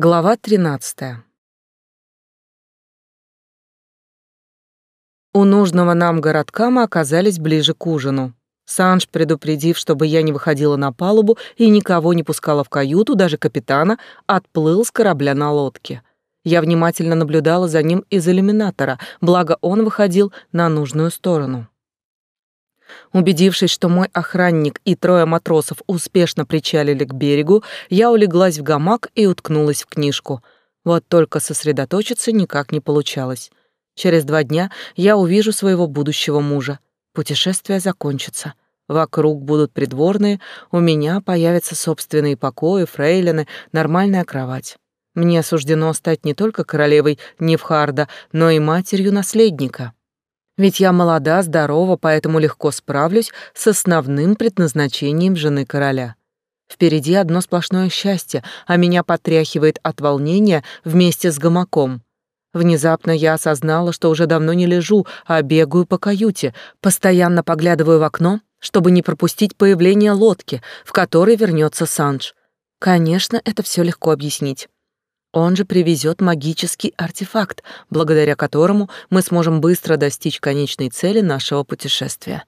Глава 13. У нужного нам городка мы оказались ближе к ужину. Санж, предупредив, чтобы я не выходила на палубу и никого не пускала в каюту, даже капитана, отплыл с корабля на лодке. Я внимательно наблюдала за ним из иллюминатора, благо он выходил на нужную сторону. Убедившись, что мой охранник и трое матросов успешно причалили к берегу, я улеглась в гамак и уткнулась в книжку. Вот только сосредоточиться никак не получалось. Через два дня я увижу своего будущего мужа. Путешествие закончится. Вокруг будут придворные, у меня появятся собственные покои, фрейлины, нормальная кровать. Мне суждено стать не только королевой Невхарда, но и матерью наследника. Ведь я молода, здорова, поэтому легко справлюсь с основным предназначением жены короля. Впереди одно сплошное счастье, а меня потряхивает от волнения вместе с гамаком. Внезапно я осознала, что уже давно не лежу, а бегаю по каюте, постоянно поглядываю в окно, чтобы не пропустить появление лодки, в которой вернется Санж. Конечно, это все легко объяснить. Он же привезет магический артефакт, благодаря которому мы сможем быстро достичь конечной цели нашего путешествия.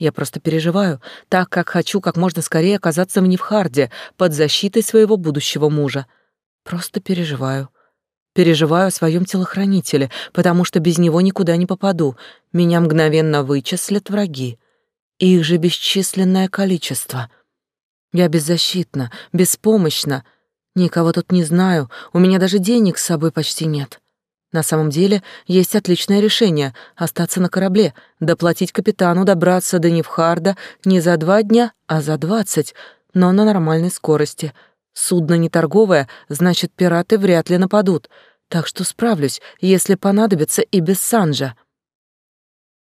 Я просто переживаю, так как хочу как можно скорее оказаться в Невхарде под защитой своего будущего мужа. Просто переживаю. Переживаю о своем телохранителе, потому что без него никуда не попаду. Меня мгновенно вычислят враги. Их же бесчисленное количество. Я беззащитна, беспомощна, Никого тут не знаю, у меня даже денег с собой почти нет. На самом деле, есть отличное решение — остаться на корабле, доплатить капитану, добраться до Невхарда не за два дня, а за двадцать, но на нормальной скорости. Судно не торговое, значит, пираты вряд ли нападут, так что справлюсь, если понадобится и без Санжа.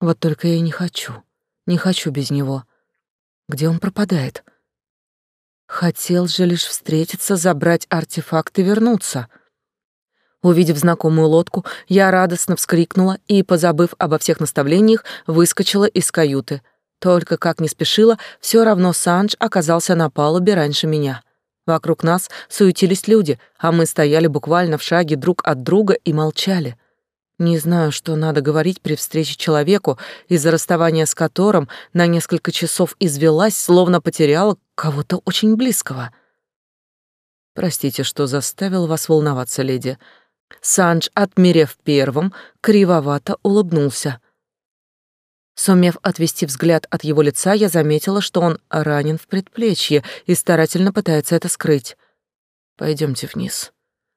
Вот только я не хочу, не хочу без него. Где он пропадает? Хотел же лишь встретиться, забрать артефакт и вернуться. Увидев знакомую лодку, я радостно вскрикнула и, позабыв обо всех наставлениях, выскочила из каюты. Только как не спешила, все равно Санж оказался на палубе раньше меня. Вокруг нас суетились люди, а мы стояли буквально в шаге друг от друга и молчали. Не знаю, что надо говорить при встрече человеку, из-за расставания с которым на несколько часов извелась, словно потеряла кого-то очень близкого. Простите, что заставил вас волноваться, леди. Санж, отмерев первым, кривовато улыбнулся. Сумев отвести взгляд от его лица, я заметила, что он ранен в предплечье и старательно пытается это скрыть. Пойдемте вниз.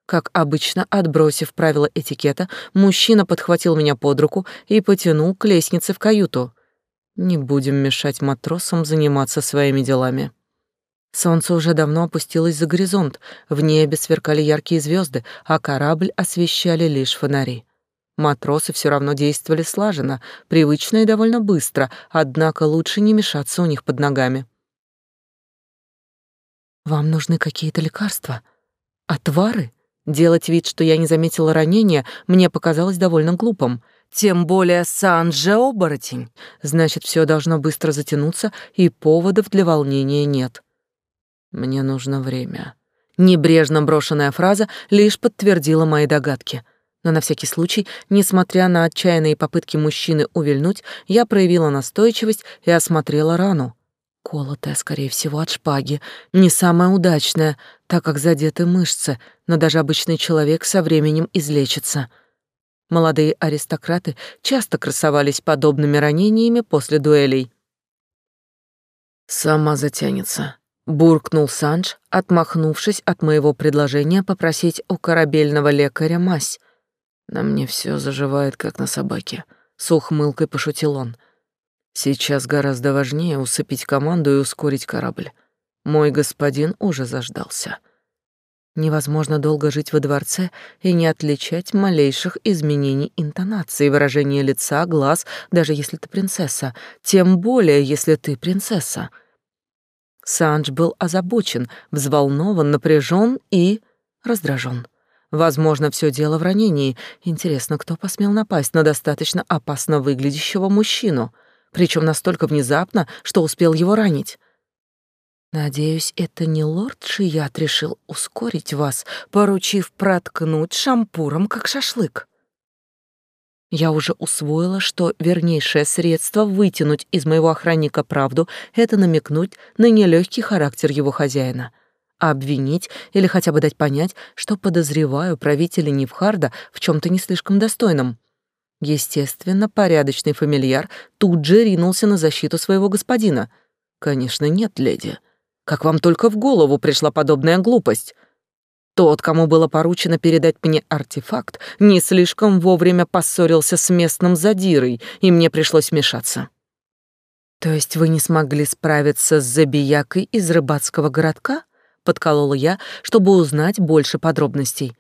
Как обычно, отбросив правила этикета, мужчина подхватил меня под руку и потянул к лестнице в каюту. Не будем мешать матросам заниматься своими делами. Солнце уже давно опустилось за горизонт, в небе сверкали яркие звезды, а корабль освещали лишь фонари. Матросы все равно действовали слаженно, привычно и довольно быстро, однако лучше не мешаться у них под ногами. «Вам нужны какие-то лекарства? Отвары?» Делать вид, что я не заметила ранения, мне показалось довольно глупым. Тем более Санже оборотень. Значит, все должно быстро затянуться, и поводов для волнения нет. Мне нужно время. Небрежно брошенная фраза лишь подтвердила мои догадки. Но на всякий случай, несмотря на отчаянные попытки мужчины увильнуть, я проявила настойчивость и осмотрела рану. Колотая, скорее всего, от шпаги. Не самая удачная, так как задеты мышцы, но даже обычный человек со временем излечится. Молодые аристократы часто красовались подобными ранениями после дуэлей. «Сама затянется», — буркнул Санж, отмахнувшись от моего предложения попросить у корабельного лекаря мазь. «На мне все заживает, как на собаке», — с ухмылкой пошутил он. Сейчас гораздо важнее усыпить команду и ускорить корабль. Мой господин уже заждался. Невозможно долго жить во дворце и не отличать малейших изменений интонации, выражения лица, глаз, даже если ты принцесса, тем более, если ты принцесса. Санж был озабочен, взволнован, напряжен и раздражен. Возможно, все дело в ранении. Интересно, кто посмел напасть на достаточно опасно выглядящего мужчину — причем настолько внезапно, что успел его ранить. Надеюсь, это не лорд Шият решил ускорить вас, поручив проткнуть шампуром, как шашлык. Я уже усвоила, что вернейшее средство вытянуть из моего охранника правду — это намекнуть на нелегкий характер его хозяина, а обвинить или хотя бы дать понять, что подозреваю правителя Невхарда в чем то не слишком достойном. Естественно, порядочный фамильяр тут же ринулся на защиту своего господина. «Конечно, нет, леди. Как вам только в голову пришла подобная глупость? Тот, кому было поручено передать мне артефакт, не слишком вовремя поссорился с местным задирой, и мне пришлось вмешаться. То есть вы не смогли справиться с забиякой из рыбацкого городка? Подколола я, чтобы узнать больше подробностей.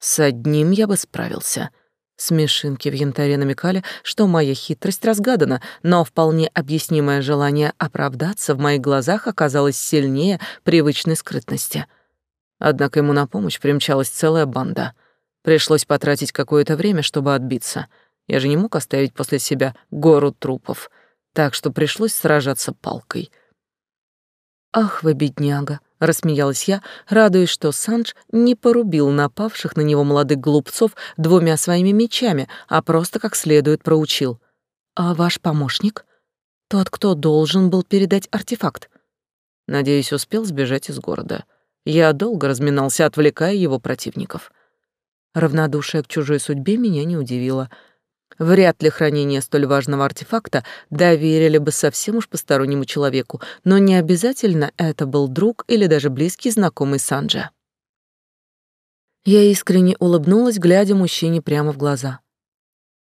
С одним я бы справился. Смешинки в янтаре намекали, что моя хитрость разгадана, но вполне объяснимое желание оправдаться в моих глазах оказалось сильнее привычной скрытности. Однако ему на помощь примчалась целая банда. Пришлось потратить какое-то время, чтобы отбиться. Я же не мог оставить после себя гору трупов, так что пришлось сражаться палкой. «Ах вы, бедняга!» Рассмеялась я, радуясь, что Санж не порубил напавших на него молодых глупцов двумя своими мечами, а просто как следует проучил. «А ваш помощник? Тот, кто должен был передать артефакт?» Надеюсь, успел сбежать из города. Я долго разминался, отвлекая его противников. Равнодушие к чужой судьбе меня не удивило — Вряд ли хранение столь важного артефакта доверили бы совсем уж постороннему человеку, но не обязательно это был друг или даже близкий знакомый Санджа. Я искренне улыбнулась, глядя мужчине прямо в глаза.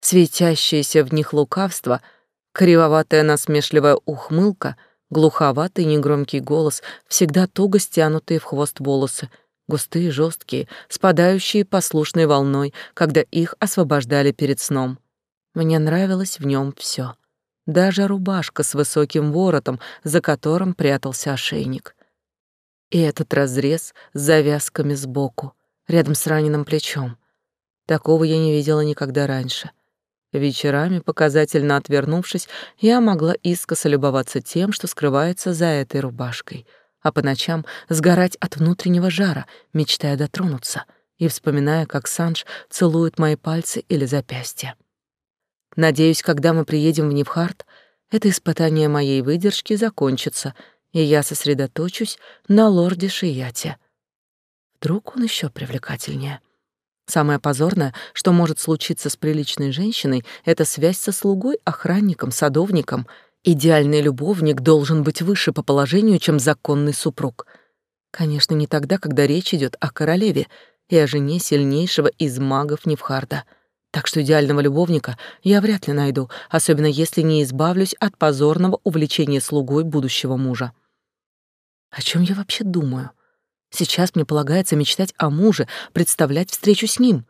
Светящееся в них лукавство, кривоватая насмешливая ухмылка, глуховатый негромкий голос, всегда туго стянутые в хвост волосы, густые, жесткие, спадающие послушной волной, когда их освобождали перед сном — мне нравилось в нем все, даже рубашка с высоким воротом, за которым прятался ошейник. И этот разрез с завязками сбоку, рядом с раненым плечом. Такого я не видела никогда раньше. Вечерами, показательно отвернувшись, я могла искоса любоваться тем, что скрывается за этой рубашкой, а по ночам сгорать от внутреннего жара, мечтая дотронуться и вспоминая, как Санж целует мои пальцы или запястья. Надеюсь, когда мы приедем в Невхарт, это испытание моей выдержки закончится, и я сосредоточусь на лорде Шияте. Вдруг он еще привлекательнее. Самое позорное, что может случиться с приличной женщиной, это связь со слугой, охранником, садовником. Идеальный любовник должен быть выше по положению, чем законный супруг. Конечно, не тогда, когда речь идет о королеве и о жене сильнейшего из магов Невхарда — так что идеального любовника я вряд ли найду, особенно если не избавлюсь от позорного увлечения слугой будущего мужа. О чем я вообще думаю? Сейчас мне полагается мечтать о муже, представлять встречу с ним,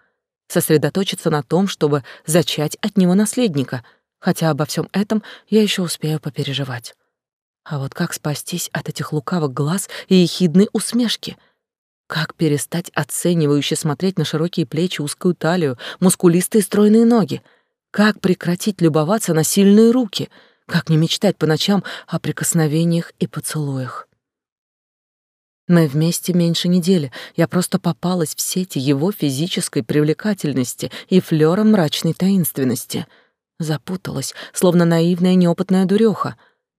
сосредоточиться на том, чтобы зачать от него наследника, хотя обо всем этом я еще успею попереживать. А вот как спастись от этих лукавых глаз и ехидной усмешки — как перестать оценивающе смотреть на широкие плечи, узкую талию, мускулистые стройные ноги? Как прекратить любоваться на сильные руки? Как не мечтать по ночам о прикосновениях и поцелуях? Мы вместе меньше недели. Я просто попалась в сети его физической привлекательности и флёра мрачной таинственности. Запуталась, словно наивная неопытная дуреха.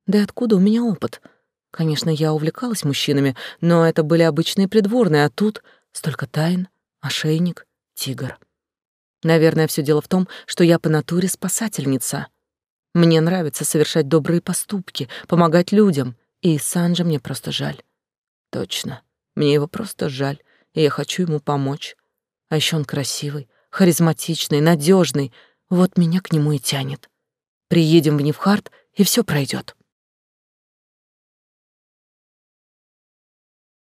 Да откуда у меня опыт? — Конечно, я увлекалась мужчинами, но это были обычные придворные, а тут столько тайн, ошейник, тигр. Наверное, все дело в том, что я по натуре спасательница. Мне нравится совершать добрые поступки, помогать людям, и Санджа мне просто жаль. Точно, мне его просто жаль, и я хочу ему помочь. А еще он красивый, харизматичный, надежный. Вот меня к нему и тянет. Приедем в Невхарт, и все пройдет.